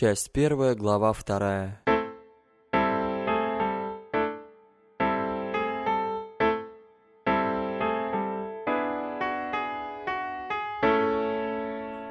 часть первая, глава вторая.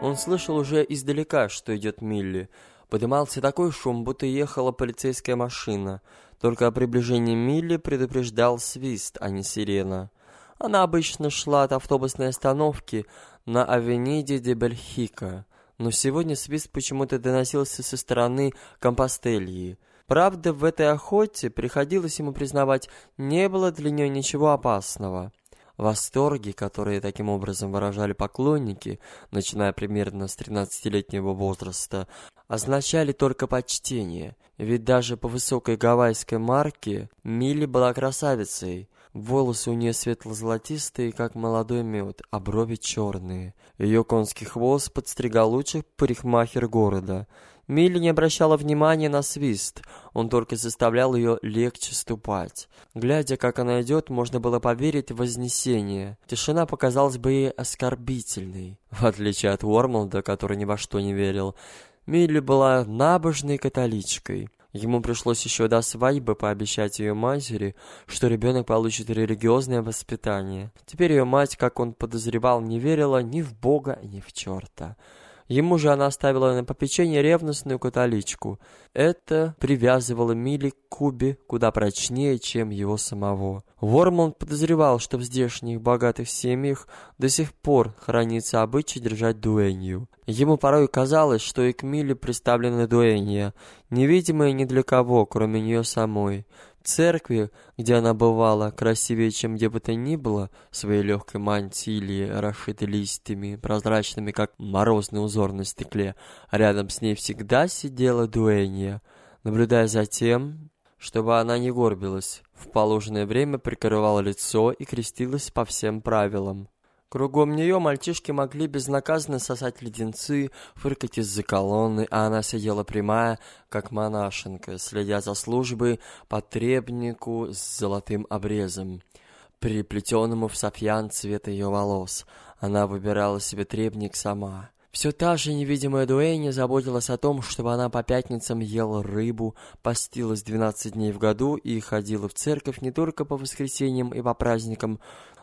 Он слышал уже издалека, что идет Милли. Подымался такой шум, будто ехала полицейская машина. Только о приближении Милли предупреждал свист, а не сирена. Она обычно шла от автобусной остановки на Авениде де Бельхика, но сегодня свист почему-то доносился со стороны Компостельи. Правда, в этой охоте, приходилось ему признавать, не было для нее ничего опасного. Восторги, которые таким образом выражали поклонники, начиная примерно с 13-летнего возраста, означали только почтение, ведь даже по высокой гавайской марке Милли была красавицей. Волосы у нее светло-золотистые, как молодой мед, а брови черные. Ее конский хвост подстригал лучших парикмахер города. Милли не обращала внимания на свист, он только заставлял ее легче ступать. Глядя, как она идет, можно было поверить в вознесение. Тишина показалась бы ей оскорбительной. В отличие от Уормолда, который ни во что не верил, Милли была набожной католичкой. Ему пришлось еще до свадьбы пообещать ее матери, что ребенок получит религиозное воспитание. Теперь ее мать, как он подозревал, не верила ни в Бога, ни в черта. Ему же она оставила на попечение ревностную католичку. Это привязывало Милли к Кубе куда прочнее, чем его самого. Вормон подозревал, что в здешних богатых семьях до сих пор хранится обычай держать дуэнью. Ему порой казалось, что и к Миле представлена дуэнья, невидимая ни для кого, кроме нее самой церкви, где она бывала, красивее, чем где бы то ни было, своей легкой мантилии, расшитой листьями, прозрачными, как морозный узор на стекле, рядом с ней всегда сидела дуэнья, наблюдая за тем, чтобы она не горбилась, в положенное время прикрывала лицо и крестилась по всем правилам. Кругом нее мальчишки могли безнаказанно сосать леденцы, фыркать из-за колонны, а она сидела прямая, как монашенка, следя за службой по требнику с золотым обрезом, приплетенному в софьян цвета ее волос. Она выбирала себе требник сама. Все та же невидимая Дуэйни заботилась о том, чтобы она по пятницам ела рыбу, постилась 12 дней в году и ходила в церковь не только по воскресеньям и по праздникам,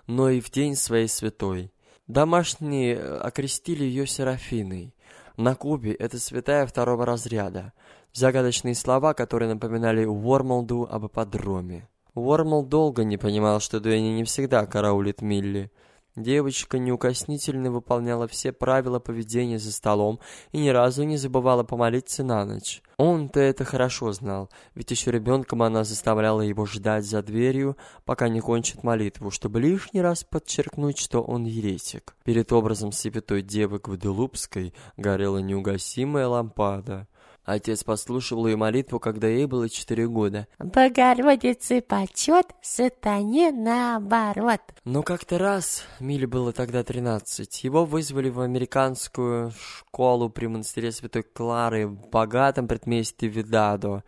но и в день своей святой. Домашние э, окрестили ее Серафиной. На Кубе это святая второго разряда. Загадочные слова, которые напоминали Уормолду об ипподроме. Уормол долго не понимал, что Дуэни не всегда караулит Милли. Девочка неукоснительно выполняла все правила поведения за столом и ни разу не забывала помолиться на ночь. Он-то это хорошо знал, ведь еще ребенком она заставляла его ждать за дверью, пока не кончит молитву, чтобы лишний раз подчеркнуть, что он еретик. Перед образом святой девы Гваделупской горела неугасимая лампада. Отец послушал ее молитву, когда ей было четыре года. «Богородице почет, сатане наоборот». Но как-то раз, Миле было тогда тринадцать, его вызвали в американскую школу при монастыре Святой Клары в богатом предместье Видадо.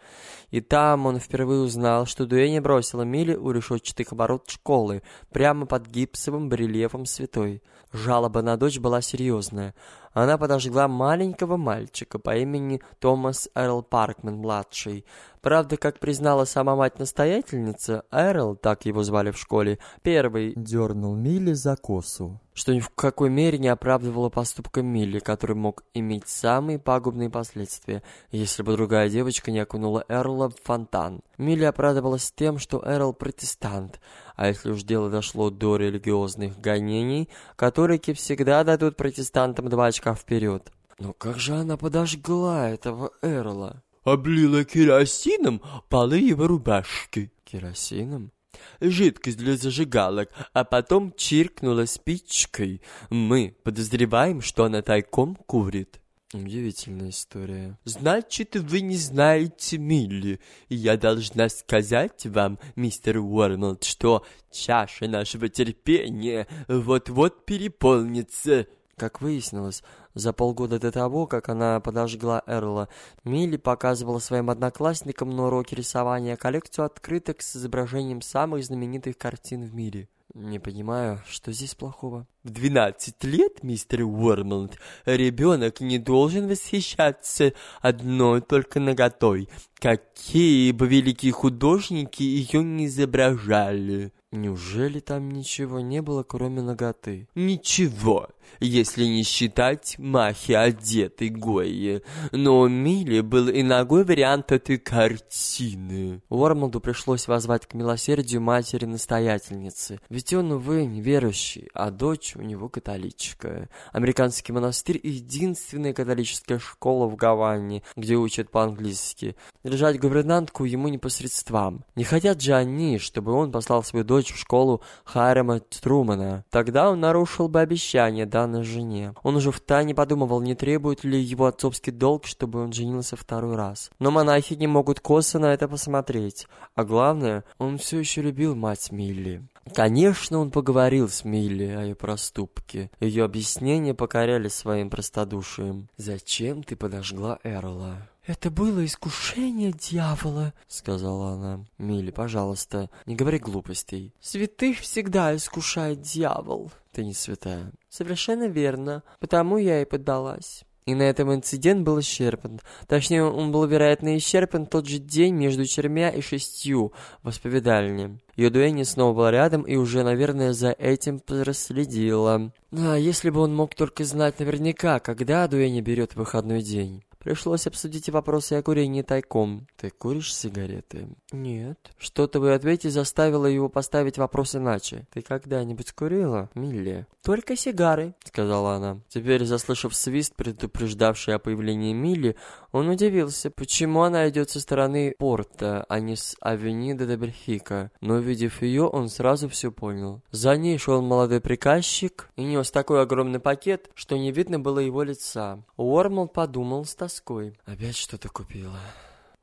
И там он впервые узнал, что Дуэня бросила Миле у решетчатых оборот школы, прямо под гипсовым барельефом святой. Жалоба на дочь была серьезная. Она подожгла маленького мальчика по имени Томас Эрл Паркман-младший. Правда, как признала сама мать-настоятельница, Эрл, так его звали в школе, первый дернул Милли за косу что ни в какой мере не оправдывало поступка Милли, который мог иметь самые пагубные последствия, если бы другая девочка не окунула Эрла в фонтан. Милли оправдывалась тем, что Эрл протестант, а если уж дело дошло до религиозных гонений, католики всегда дадут протестантам два очка вперед. Но как же она подожгла этого Эрла? Облила керосином полы его рубашки. Керосином? Жидкость для зажигалок, а потом чиркнула спичкой. Мы подозреваем, что она тайком курит. Удивительная история. Значит, вы не знаете Милли. Я должна сказать вам, мистер Уормолд, что чаша нашего терпения вот-вот переполнится. Как выяснилось, за полгода до того, как она подожгла Эрла, Милли показывала своим одноклассникам на уроке рисования коллекцию открыток с изображением самых знаменитых картин в мире. Не понимаю, что здесь плохого. В 12 лет, мистер Уормланд, ребенок не должен восхищаться одной только наготой. Какие бы великие художники ее не изображали. Неужели там ничего не было, кроме ноготы? Ничего, если не считать махи одетой Гойи. Но у Милли был и ногой вариант этой картины. Уормлду пришлось возвать к милосердию матери-настоятельницы. Ведь он, увы, неверующий, а дочь у него католичка. Американский монастырь — единственная католическая школа в Гаване, где учат по-английски. Держать гувернантку ему не по средствам. Не хотят же они, чтобы он послал свою дочь в школу Хайрама Трумана. Тогда он нарушил бы обещание, данное жене. Он уже втайне подумывал, не требует ли его отцовский долг, чтобы он женился второй раз. Но монахи не могут косо на это посмотреть. А главное, он все еще любил мать Милли. Конечно, он поговорил с Милли о ее проступке. Ее объяснения покоряли своим простодушием. «Зачем ты подожгла Эрла?» «Это было искушение дьявола», — сказала она. «Милли, пожалуйста, не говори глупостей». «Святых всегда искушает дьявол». «Ты не святая». «Совершенно верно. Потому я и поддалась». И на этом инцидент был исчерпан. Точнее, он был, вероятно, исчерпан тот же день между четырьмя и шестью в исповедальне. Ее дуэнни снова была рядом и уже, наверное, за этим проследила. А если бы он мог только знать наверняка, когда дуэнни берет выходной день. Пришлось обсудить вопросы о курении тайком. Ты куришь сигареты? Нет. Что-то в ответе заставило его поставить вопрос иначе. Ты когда-нибудь курила, Милли? Только сигары, сказала она. Теперь, заслышав свист, предупреждавший о появлении Милли, он удивился, почему она идет со стороны порта, а не с авенида де Бельхика. Но увидев ее, он сразу все понял. За ней шел молодой приказчик и нес такой огромный пакет, что не видно было его лица. Уормл подумал с тоской. Опять что-то купила.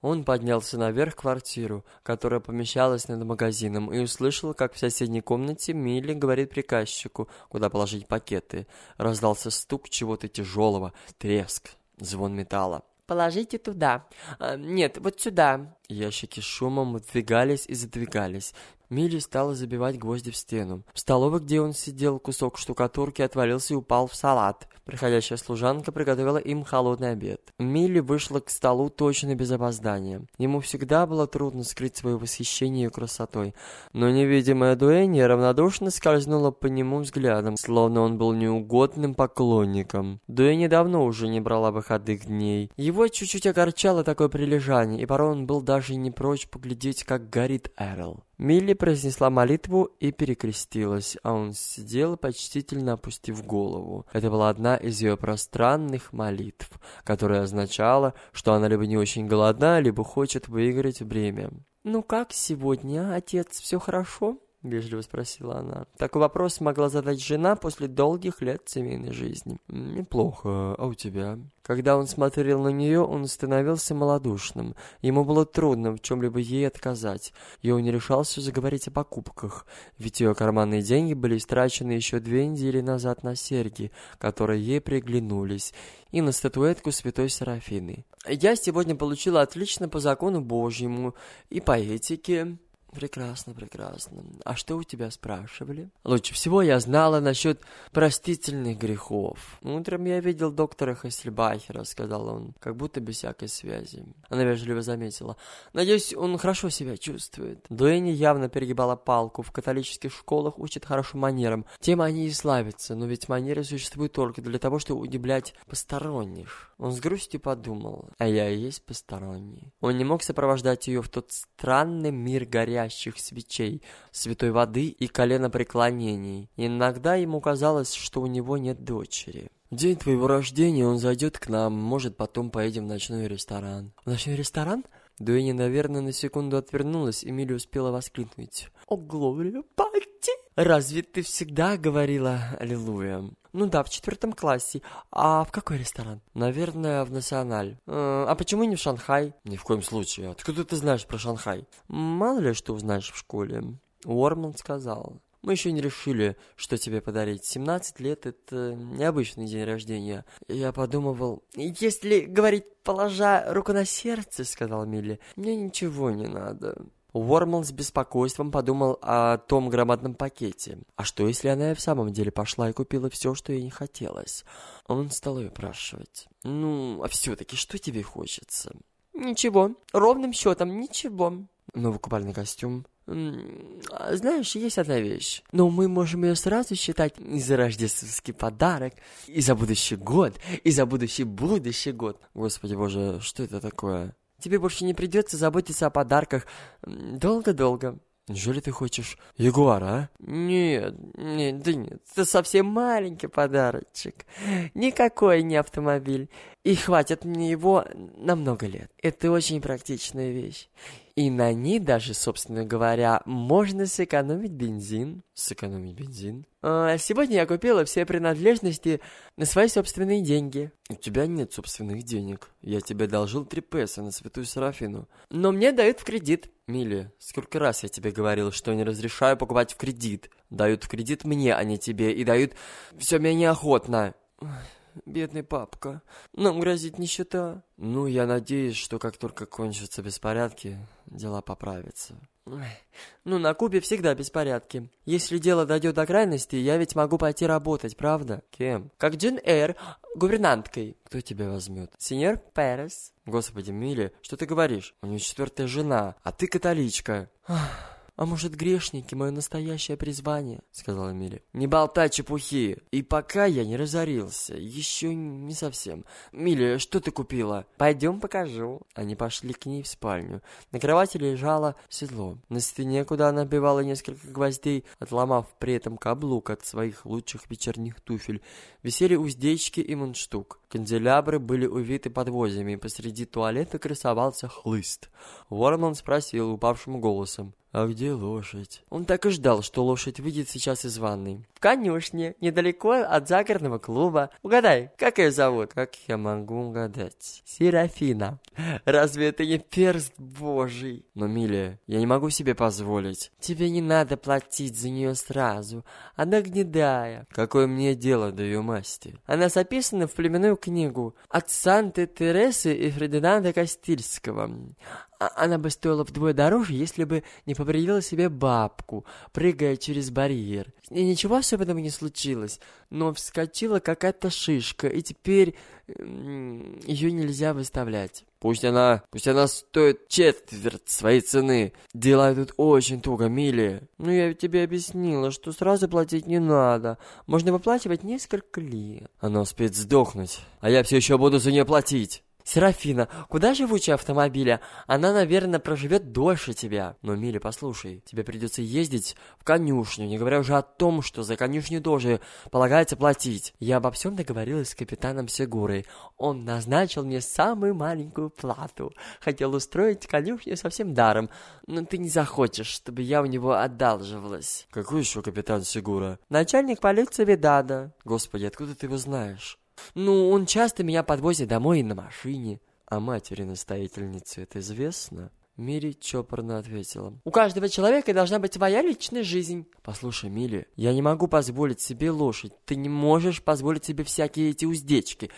Он поднялся наверх в квартиру, которая помещалась над магазином, и услышал, как в соседней комнате Милли говорит приказчику, куда положить пакеты. Раздался стук чего-то тяжелого, треск, звон металла. «Положите туда. А, нет, вот сюда». Ящики шумом выдвигались и задвигались. Милли стала забивать гвозди в стену. В столовой, где он сидел, кусок штукатурки отвалился и упал в салат. Приходящая служанка приготовила им холодный обед. Милли вышла к столу точно без опоздания. Ему всегда было трудно скрыть свое восхищение ее красотой, но невидимая Дуэнни равнодушно скользнула по нему взглядом, словно он был неугодным поклонником. Дуэнни давно уже не брала выходных дней. Его чуть-чуть огорчало такое прилежание, и порой он был даже не прочь поглядеть, как горит Эрл. Милли произнесла молитву и перекрестилась, а он сидел, почтительно опустив голову. Это была одна из ее пространных молитв, которая означала, что она либо не очень голодна, либо хочет выиграть время. «Ну как сегодня, отец, все хорошо?» — вежливо спросила она. Такой вопрос могла задать жена после долгих лет семейной жизни. «Неплохо. А у тебя?» Когда он смотрел на нее, он становился малодушным. Ему было трудно в чем-либо ей отказать, и он не решался заговорить о покупках, ведь ее карманные деньги были истрачены еще две недели назад на серьги, которые ей приглянулись, и на статуэтку святой Серафины. «Я сегодня получила отлично по закону Божьему и по этике», Прекрасно, прекрасно. А что у тебя спрашивали? Лучше всего я знала насчет простительных грехов. Утром я видел доктора Хессельбахера, сказал он, как будто без всякой связи. Она вежливо заметила. Надеюсь, он хорошо себя чувствует. Дуэни явно перегибала палку. В католических школах учат хорошим манерам. Тем они и славятся, но ведь манеры существуют только для того, чтобы удивлять посторонних. Он с грустью подумал, а я и есть посторонний. Он не мог сопровождать ее в тот странный мир горя горящих свечей, святой воды и коленопреклонений. Иногда ему казалось, что у него нет дочери. В день твоего рождения он зайдет к нам, может, потом поедем в ночной ресторан. В ночной ресторан? Дуэни, наверное, на секунду отвернулась, и Милли успела воскликнуть. «О, Глория, Патти! Разве ты всегда говорила «Аллилуйя»?» «Ну да, в четвертом классе. А в какой ресторан?» «Наверное, в Националь». «А, а почему не в Шанхай?» «Ни в коем случае. Откуда ты знаешь про Шанхай?» «Мало ли что узнаешь в школе». Уорман сказал. Мы еще не решили, что тебе подарить. 17 лет — это необычный день рождения. Я подумывал... Если говорить, положа руку на сердце, — сказал Милли, — мне ничего не надо. Уормл с беспокойством подумал о том громадном пакете. А что, если она и в самом деле пошла и купила все, что ей не хотелось? Он стал ее спрашивать. «Ну, а все-таки что тебе хочется?» «Ничего. Ровным счетом ничего». Новый купальный костюм. А, знаешь, есть одна вещь. Но мы можем ее сразу считать и за рождественский подарок, и за будущий год, и за будущий будущий год. Господи боже, что это такое? Тебе больше не придется заботиться о подарках долго-долго. Неужели ты хочешь Ягуара, а? Нет, нет, да нет, это совсем маленький подарочек. Никакой не автомобиль. И хватит мне его на много лет. Это очень практичная вещь. И на ней даже, собственно говоря, можно сэкономить бензин. Сэкономить бензин? А, сегодня я купила все принадлежности на свои собственные деньги. У тебя нет собственных денег. Я тебе должил три песо на святую Серафину. Но мне дают в кредит. Милли, сколько раз я тебе говорил, что не разрешаю покупать в кредит. Дают в кредит мне, а не тебе, и дают все менее охотно бедный папка. Нам грозит нищета. Ну, я надеюсь, что как только кончатся беспорядки, дела поправятся. Ну, на Кубе всегда беспорядки. Если дело дойдет до крайности, я ведь могу пойти работать, правда? Кем? Как Джин Эйр, гувернанткой. Кто тебя возьмет? Сеньор Перес. Господи, Милли, что ты говоришь? У нее четвертая жена, а ты католичка. Ах. «А может, грешники — мое настоящее призвание?» — сказала Милли. «Не болтай чепухи! И пока я не разорился, еще не совсем. Милли, что ты купила?» «Пойдем покажу». Они пошли к ней в спальню. На кровати лежало седло. На стене, куда она набивала несколько гвоздей, отломав при этом каблук от своих лучших вечерних туфель, висели уздечки и мундштук. Канделябры были увиты подвозями, и посреди туалета красовался хлыст. Уорман спросил упавшим голосом. «А где лошадь?» Он так и ждал, что лошадь выйдет сейчас из ванной. «В конюшне, недалеко от загородного клуба. Угадай, как ее зовут?» «Как я могу угадать?» «Серафина». «Разве это не перст божий?» «Но, Милия, я не могу себе позволить». «Тебе не надо платить за нее сразу. Она гнедая». «Какое мне дело до ее масти?» «Она записана в племенную книгу от Санты Тересы и Фрединанда Кастильского. А она бы стоила вдвое дороже, если бы не повредила себе бабку, прыгая через барьер. И ничего особенного не случилось, но вскочила какая-то шишка, и теперь ее нельзя выставлять. Пусть она, пусть она стоит четверть своей цены. Дела тут очень туго, Милли. Ну, я ведь тебе объяснила, что сразу платить не надо. Можно выплачивать несколько лет. Она успеет сдохнуть, а я все еще буду за нее платить. Серафина, куда живучие автомобиля? Она, наверное, проживет дольше тебя. Но, Миля, послушай, тебе придется ездить в конюшню, не говоря уже о том, что за конюшню тоже полагается платить. Я обо всем договорилась с капитаном Сегурой. Он назначил мне самую маленькую плату. Хотел устроить конюшню совсем даром. Но ты не захочешь, чтобы я у него одалживалась. Какой еще капитан Сегура? Начальник полиции Видада. Господи, откуда ты его знаешь? Ну, он часто меня подвозит домой на машине. А матери настоятельницы это известно? Мири чопорно ответила. «У каждого человека должна быть своя личная жизнь». «Послушай, Милли, я не могу позволить себе лошадь. Ты не можешь позволить себе всякие эти уздечки.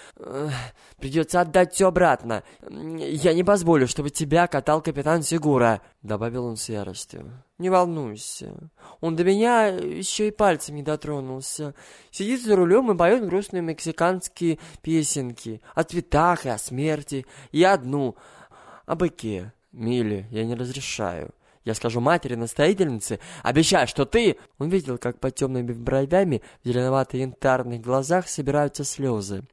Придется отдать все обратно. Я не позволю, чтобы тебя катал капитан Сигура», — добавил он с яростью. «Не волнуйся. Он до меня еще и пальцем не дотронулся. Сидит за рулем и поет грустные мексиканские песенки о цветах и о смерти. И одну — о быке». Милли, я не разрешаю. Я скажу матери-настоятельнице, обещаю, что ты...» Он видел, как под темными бровями в зеленовато-янтарных глазах собираются слезы.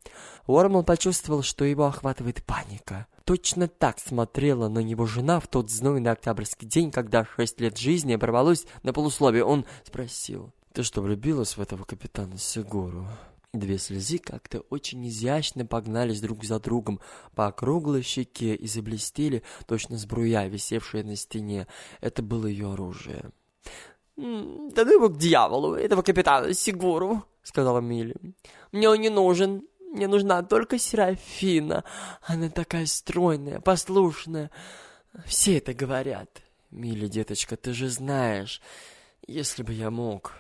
Уормл почувствовал, что его охватывает паника. Точно так смотрела на него жена в тот знойный октябрьский день, когда шесть лет жизни оборвалось на полусловие. Он спросил, «Ты что, влюбилась в этого капитана Сигуру?» Две слезы как-то очень изящно погнались друг за другом по округлой щеке и заблестели, точно сбруя, висевшая на стене. Это было ее оружие. «Да ну его к дьяволу, этого капитана Сигуру», — сказала Милли. «Мне он не нужен, мне нужна только Серафина. Она такая стройная, послушная. Все это говорят». «Милли, деточка, ты же знаешь, если бы я мог...»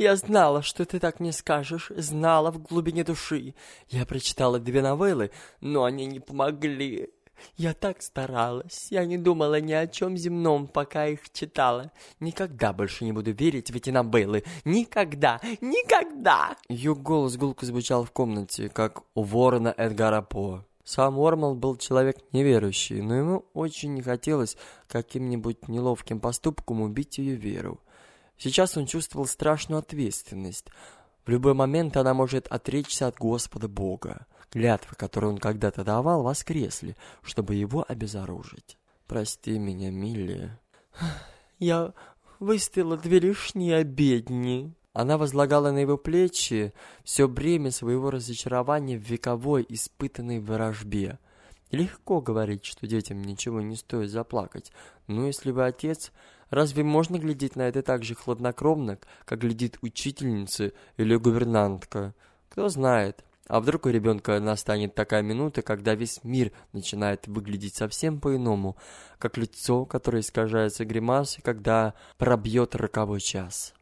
Я знала, что ты так не скажешь, знала в глубине души. Я прочитала две новеллы, но они не помогли. Я так старалась. Я не думала ни о чем земном, пока их читала. Никогда больше не буду верить в эти набелы. Никогда! Никогда!» Ее голос гулко звучал в комнате, как у ворона Эдгара По. Сам Уормал был человек неверующий, но ему очень не хотелось каким-нибудь неловким поступком убить ее веру. Сейчас он чувствовал страшную ответственность. В любой момент она может отречься от Господа Бога. Клятвы, которые он когда-то давал, воскресли, чтобы его обезоружить. «Прости меня, Милли». «Я выставила две лишние обедни». Она возлагала на его плечи все бремя своего разочарования в вековой испытанной ворожбе. Легко говорить, что детям ничего не стоит заплакать, но если вы отец, разве можно глядеть на это так же хладнокровно, как глядит учительница или гувернантка? Кто знает, а вдруг у ребенка настанет такая минута, когда весь мир начинает выглядеть совсем по-иному, как лицо, которое искажается гримасой, когда пробьет роковой час.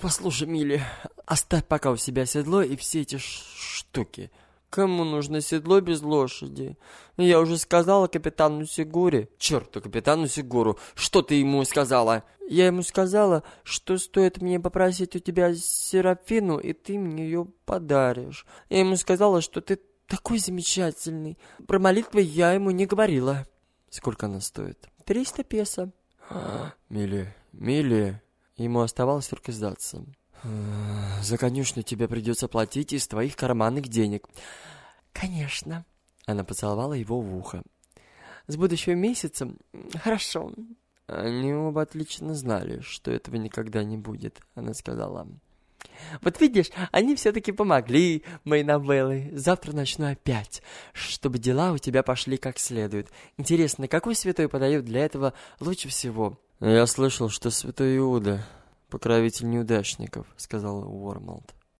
«Послушай, Милли, оставь пока у себя седло и все эти штуки», Кому нужно седло без лошади? Я уже сказала капитану Сигуре. Черту капитану Сигуру, что ты ему сказала? Я ему сказала, что стоит мне попросить у тебя Серафину, и ты мне ее подаришь. Я ему сказала, что ты такой замечательный. Про молитвы я ему не говорила. Сколько она стоит? Триста песо. Милли, Милли. Ему оставалось только сдаться. За конюшню тебе придется платить из твоих карманных денег. Конечно. Она поцеловала его в ухо. С будущего месяца? Хорошо. Они оба отлично знали, что этого никогда не будет, она сказала. Вот видишь, они все-таки помогли, мои новеллы. Завтра начну опять, чтобы дела у тебя пошли как следует. Интересно, какой святой подает для этого лучше всего? Я слышал, что святой Иуда покровитель неудачников», — сказал Уормалд.